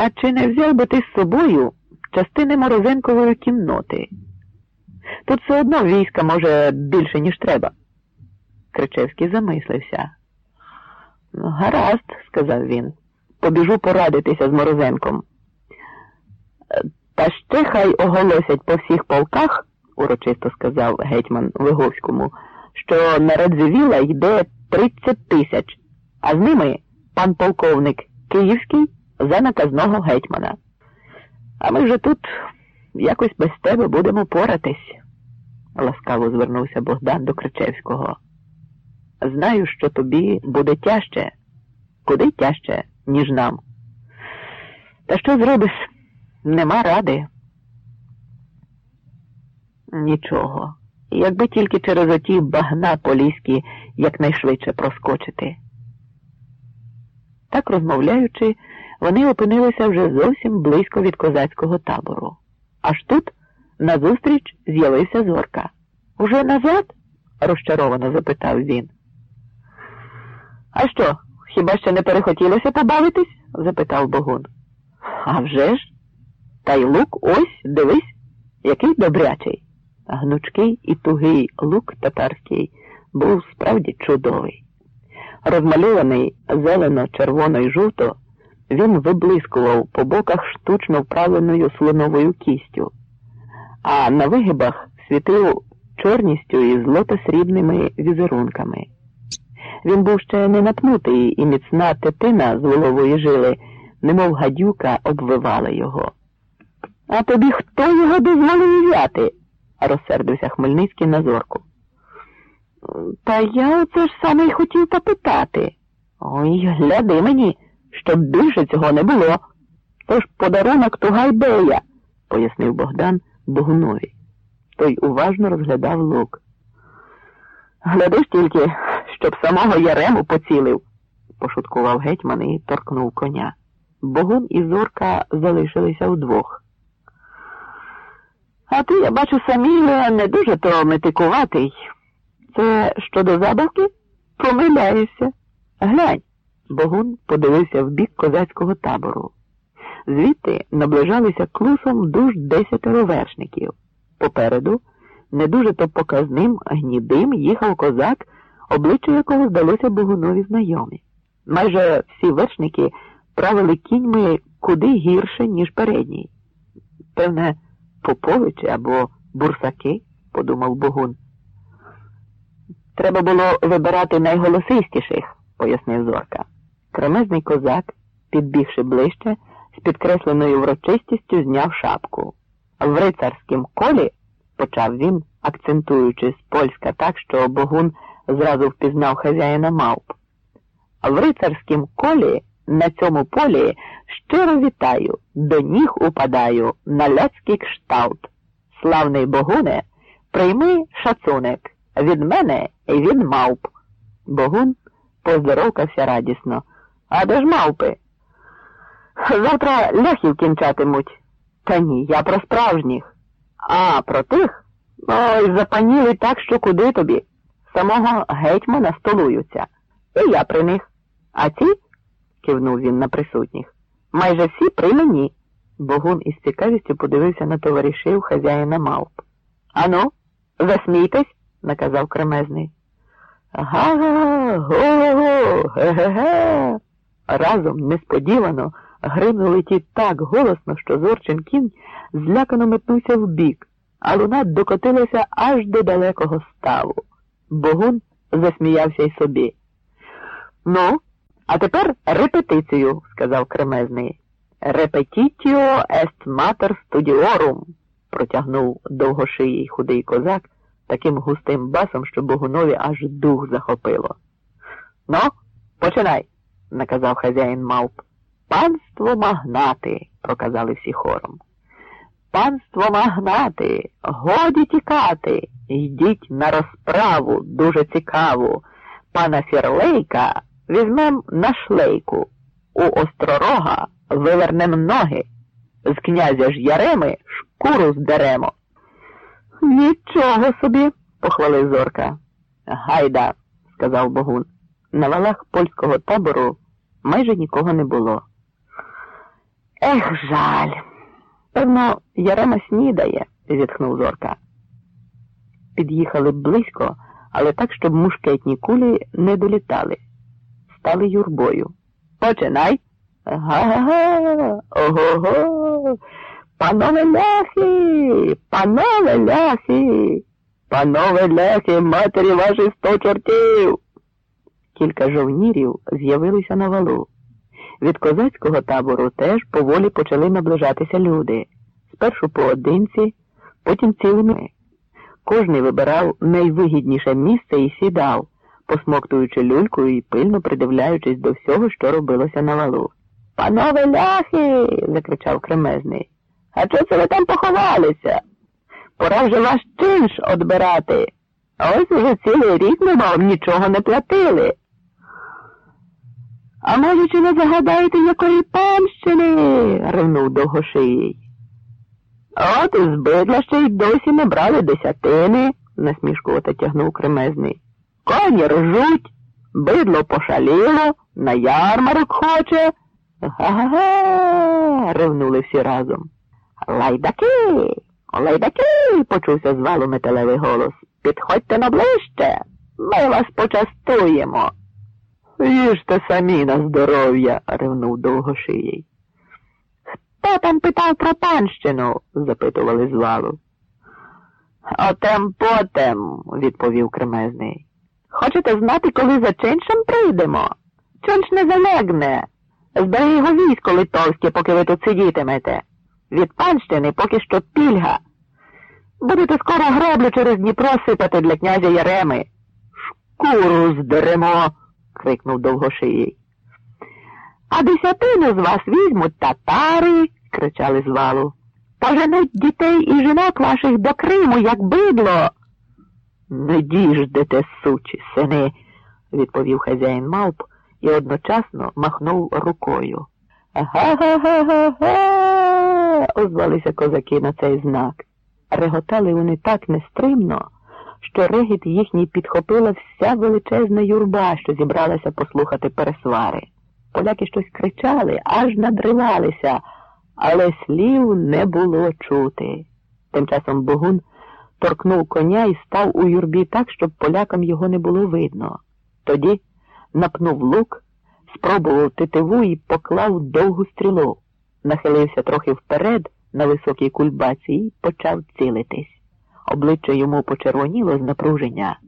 А чи не взяв би ти з собою частини Морозенкової кінноти? Тут все одно війська може більше, ніж треба. Кричевський замислився. «Ну, Гаразд, сказав він. Побіжу порадитися з Морозенком. «Е, Та ще хай оголосять по всіх полках, урочисто сказав гетьман Виговському, що на Радзивіла йде 30 тисяч, а з ними пан полковник Київський за наказного гетьмана. А ми вже тут якось без тебе будемо поратись, ласкаво звернувся Богдан до Кричевського. Знаю, що тобі буде тяжче, куди тяжче, ніж нам. Та що зробиш? Нема ради. Нічого. Якби тільки через оті багна поліські якнайшвидше проскочити. Так розмовляючи, вони опинилися вже зовсім близько від козацького табору. Аж тут назустріч з'явився зорка. Уже назад? розчаровано запитав він. А що, хіба ще не перехотілося побавитись? запитав Богун. «А вже ж? Та й лук ось, дивись, який добрячий. Гнучкий і тугий лук татарський був справді чудовий. Розмальований зелено, червоно і жовто, він виблискував по боках штучно вправленою слоновою кістю, а на вигибах світив чорністю і злото-срібними візерунками. Він був ще не напнутий, і міцна тетина з волової жили, немов гадюка, обвивала його. А тобі хто його дозволив взяти? розсердився Хмельницький на зорку. Та я оце ж саме й хотів попитати. Ой, гляди мені, щоб більше цього не було. Тож подарунок Тугайбея, пояснив Богдан Богунові. Той уважно розглядав лук. Глядиш тільки, щоб самого Ярему поцілив, пошуткував гетьман і торкнув коня. Богун і зорка залишилися вдвох. А ти, я бачу, Саміле, не дуже то метикуватий. Це щодо забавки? Помиляюся. Глянь. Богун подивився в бік козацького табору. Звідти наближалися клусом дуж десятеро вершників. Попереду, не дуже то показним, гнідим їхав козак, обличчя якого здалося Богунові знайомі. Майже всі вершники правили кіньми куди гірше, ніж передній. Певне, поповичі або бурсаки, подумав Богун. Треба було вибирати найголосистіших, пояснив Зорка. Кремезний козак, підбігши ближче, з підкресленою врочистістю зняв шапку. В рицарськім колі, почав він, акцентуючи з польська так, що Богун зразу впізнав хазяїна мавп. В рицарськім колі на цьому полі щиро вітаю, до ніг упадаю на ляцький кшталт. Славний Богуне, прийми шацунек від мене і від мавп. Богун поздоровкався радісно. А де ж мавпи? Завтра ляхів кінчатимуть. Та ні, я про справжніх. А про тих? Ой, запаніли так, що куди тобі. Самого гетьмана столуються. І я при них. А ці? кивнув він на присутніх. Майже всі при мені. Богун із цікавістю подивився на товаришів хазяїна мавп. Ану, засмійтесь, наказав кремезний. Га-га, го-го, ге-ге-ге. Разом несподівано гримнули ті так голосно, що Зорчин кінь злякано метнувся вбік, а луна докотилася аж до далекого ставу. Богун засміявся й собі. Ну, а тепер репетицію, сказав кремезний. Репетітіо ест матер студіорум, протягнув довгошиїй худий козак таким густим басом, що Богунові аж дух захопило. Ну, починай, наказав хазяїн мавп. Панство магнати, проказали всі хором. Панство магнати, годі тікати, йдіть на розправу дуже цікаву. Пана Фірлейка візьмем на шлейку, у остророга вивернем ноги, з князя ж Яреми шкуру здеремо. Нічого собі, похвалив Зорка. Гайда, сказав Богун. На валах польського табору майже нікого не було. Ех, жаль. Певно, Ярема снідає, зітхнув Зорка. Під'їхали близько, але так, щоб мушкетні кулі не долітали. Стали юрбою. Починай. Га-га-га, ого-го. Панове ляхи, панове ляхи, панове ляхи, матері ваші сто чортів. Кілька жовнірів з'явилися на валу. Від козацького табору теж поволі почали наближатися люди. Спершу поодинці, потім цілими. Кожний вибирав найвигідніше місце і сідав, посмоктуючи люлькою і пильно придивляючись до всього, що робилося на валу. Панове ляхи. закричав кремезний. А чого це ви там поховалися? Пора вже ваш чинш одбирати. А ось уже цілий рік ми вам нічого не платили. А може, чи не загадаєте, якої панщини? ревнув довгошиїй. От із бидла ще й досі не брали десятини, насмішкувато тягнув кремезний. Коні ржуть, бидло пошаліло, на ярмарок хоче. Га-га-га, ревнули всі разом. Лайдаки, лайдаки, почувся з валу металевий голос. Підходьте на ближче, ми вас почастуємо. Їжте самі на здоров'я, ревнув довгошиїй. Хто там питав про панщину? запитували з валу. Отем потем, відповів кремезний. Хочете знати, коли за чиншем прийдемо? Чинш не залегне. Збере його військо литовське, поки ви тут сидітимете. Від панщини поки що пільга. Будете скоро греблю через Дніпро сипати для князя Яреми. Шкуру здеремо крикнув довгошиїй. А десятину з вас візьмуть татари, кричали з валу. Поженуть дітей і жінок ваших до Криму, як бидло. Не діждете, сучі, сини, відповів хазяїн мавп і одночасно махнув рукою. Га-га-га-га-га, озвалися козаки на цей знак. Реготали вони так нестримно що регіт їхній підхопила вся величезна юрба, що зібралася послухати пересвари. Поляки щось кричали, аж надривалися, але слів не було чути. Тим часом Богун торкнув коня і став у юрбі так, щоб полякам його не було видно. Тоді напнув лук, спробував титиву і поклав довгу стрілу, нахилився трохи вперед на високій кульбаці і почав цілитись. Обличчя йому почервоніло з напруження.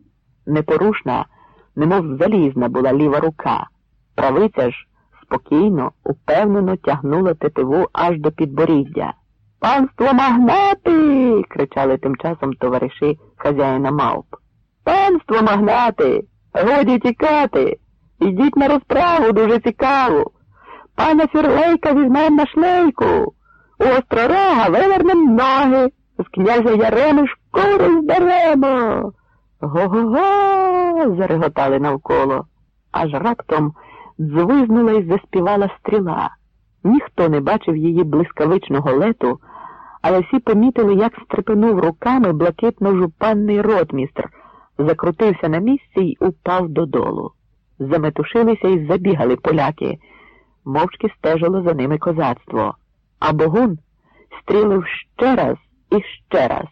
Непорушна, немов залізна була ліва рука. Правиця ж спокійно, упевнено тягнула тетиву аж до підборіддя. Панство магнати. кричали тим часом товариші хазяїна мавп. Панство магнати, годі тікати. Ідіть на розправу дуже цікаву. Пана Фірлейка візьмем на шлейку. У остророга вивернем ноги, з князя Яреми Скоро зберемо. Го-го-го. зареготали навколо. Аж раптом дзвизнула і заспівала стріла. Ніхто не бачив її блискавичного лету, але всі помітили, як стрепенув руками блакитно-жупанний ротмістр, закрутився на місці й упав додолу. Заметушилися і забігали поляки, мовчки стежило за ними козацтво. А Богун стрілив ще раз і ще раз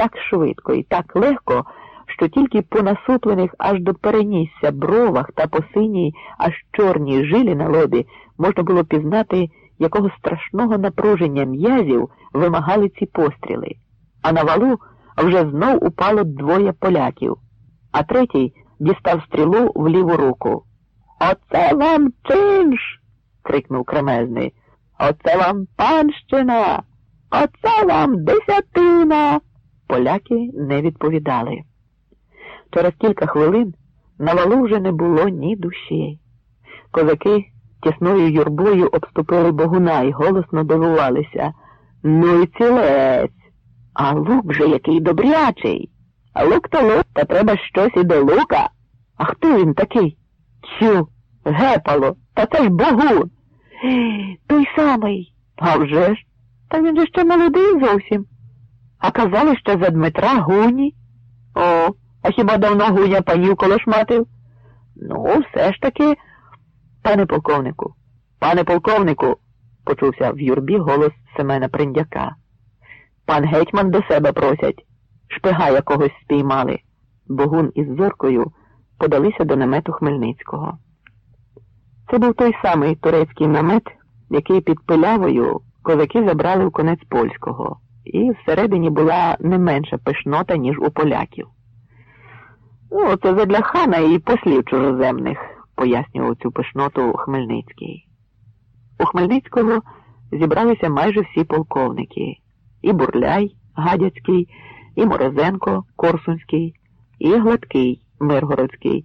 так швидко і так легко, що тільки по насуплених аж до перенісся бровах та по синій, аж чорній жилі на лобі можна було пізнати, якого страшного напруження м'язів вимагали ці постріли. А на валу вже знов упало двоє поляків, а третій дістав стрілу в ліву руку. Оце вам чинш. крикнув кремезний. Оце вам панщина, оце вам десятина. Поляки не відповідали. Через кілька хвилин на валу вже не було ні душі. Козаки тісною юрбою обступили богуна і голосно дивувалися. Ну і цілець. А лук же який добрячий. А лук то лук, та треба щось і до лука. А хто він такий? Тю, гепало, та це ж богун. Той самий. А вже ж, та він же ще молодий зовсім. А казали, що за Дмитра Гуні. О, а хіба давно Гуня панів колошматив? Ну, все ж таки, пане полковнику, пане полковнику, почувся в юрбі голос Семена Приндяка. Пан гетьман до себе просять. Шпига якогось спіймали. Богун із зоркою подалися до намету Хмельницького. Це був той самий турецький намет, який під пилявою козаки забрали у конець польського, і всередині була не менша пишнота, ніж у поляків. Ну, це задля хана і послів чужоземних, пояснював цю пишноту Хмельницький. У Хмельницького зібралися майже всі полковники і Бурляй, Гадяцький, і Морозенко, Корсунський, і Гладкий, Миргородський,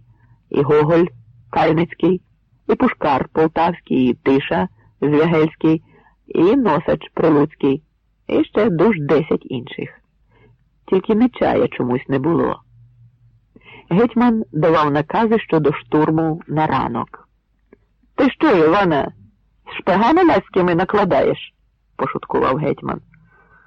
і Гоголь, Кальницький, і Пушкар Полтавський, і Тиша, Звягельський, і Носач Прилуцький, і ще дуж десять інших. Тільки нечая чомусь не було. Гетьман давав накази щодо штурму на ранок. Ти що, Івана, з шпигами ляськими накладаєш? пошуткував гетьман.